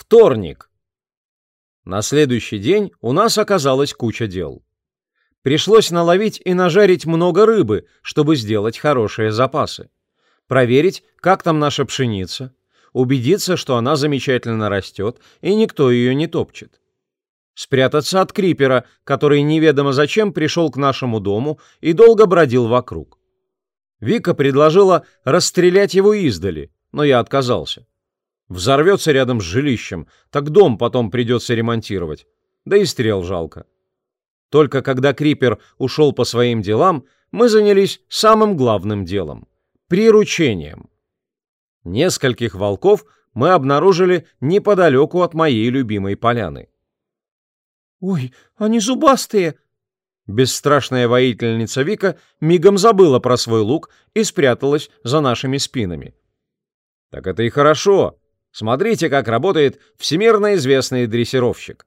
Вторник. На следующий день у нас оказалась куча дел. Пришлось наловить и нажарить много рыбы, чтобы сделать хорошие запасы. Проверить, как там наша пшеница, убедиться, что она замечательно растет и никто ее не топчет. Спрятаться от крипера, который неведомо зачем пришел к нашему дому и долго бродил вокруг. Вика предложила расстрелять его издали, но я отказался. Взорвется рядом с жилищем, так дом потом придется ремонтировать. Да и стрел жалко. Только когда Крипер ушел по своим делам, мы занялись самым главным делом — приручением. Нескольких волков мы обнаружили неподалеку от моей любимой поляны. «Ой, они зубастые!» Бесстрашная воительница Вика мигом забыла про свой лук и спряталась за нашими спинами. «Так это и хорошо. Смотрите, как работает всемирно известный дрессировщик.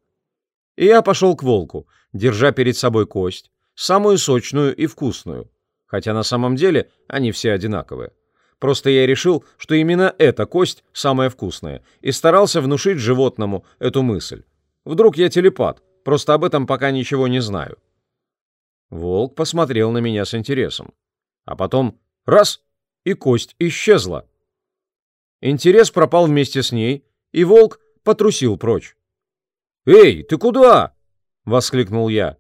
И я пошел к волку, держа перед собой кость, самую сочную и вкусную, хотя на самом деле они все одинаковые. Просто я решил, что именно эта кость самая вкусная, и старался внушить животному эту мысль. Вдруг я телепат, просто об этом пока ничего не знаю. Волк посмотрел на меня с интересом. А потом раз — и кость исчезла. Интерес пропал вместе с ней, и волк потрусил прочь. «Эй, ты куда?» — воскликнул я.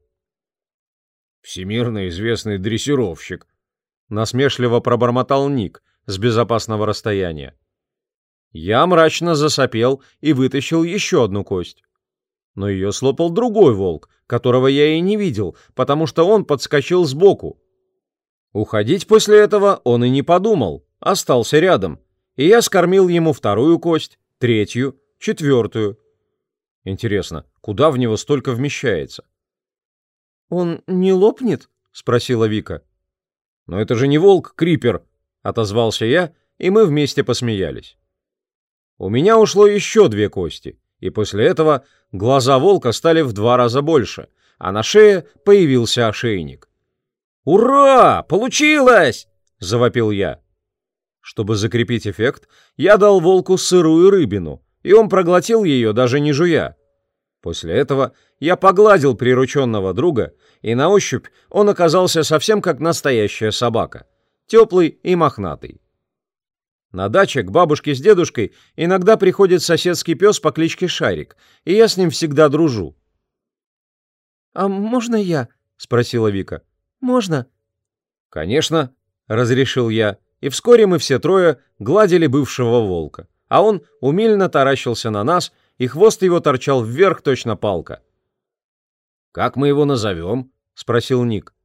«Всемирно известный дрессировщик», — насмешливо пробормотал Ник с безопасного расстояния. Я мрачно засопел и вытащил еще одну кость. Но ее слопал другой волк, которого я и не видел, потому что он подскочил сбоку. Уходить после этого он и не подумал, остался рядом, и я скормил ему вторую кость, третью, четвертую. Интересно, куда в него столько вмещается? «Он не лопнет?» — спросила Вика. «Но это же не волк, Крипер!» — отозвался я, и мы вместе посмеялись. У меня ушло еще две кости, и после этого глаза волка стали в два раза больше, а на шее появился ошейник. «Ура! Получилось!» — завопил я. Чтобы закрепить эффект, я дал волку сырую рыбину, и он проглотил ее, даже не жуя. После этого я погладил прирученного друга, и на ощупь он оказался совсем как настоящая собака, теплый и мохнатый. На даче к бабушке с дедушкой иногда приходит соседский пес по кличке Шарик, и я с ним всегда дружу. «А можно я?» — спросила Вика. «Можно?» «Конечно», — разрешил я и вскоре мы все трое гладили бывшего волка, а он умильно таращился на нас, и хвост его торчал вверх точно палка. «Как мы его назовем?» — спросил Ник.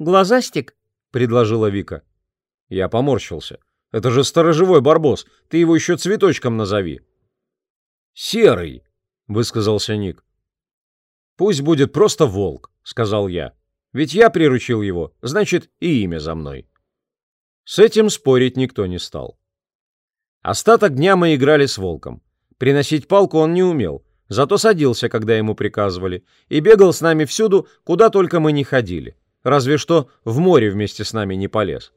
«Глазастик», — предложила Вика. Я поморщился. «Это же сторожевой барбос, ты его еще цветочком назови». «Серый», — высказался Ник. «Пусть будет просто волк», — сказал я. «Ведь я приручил его, значит, и имя за мной». С этим спорить никто не стал. Остаток дня мы играли с волком. Приносить палку он не умел, зато садился, когда ему приказывали, и бегал с нами всюду, куда только мы не ходили. Разве что в море вместе с нами не полез.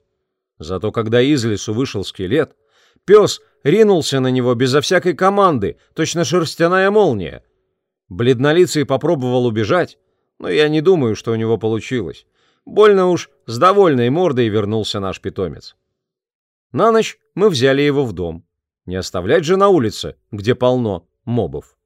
Зато когда из лесу вышел скелет, пес ринулся на него безо всякой команды, точно шерстяная молния. Бледнолицый попробовал убежать, но я не думаю, что у него получилось. Больно уж с довольной мордой вернулся наш питомец. На ночь мы взяли его в дом. Не оставлять же на улице, где полно мобов.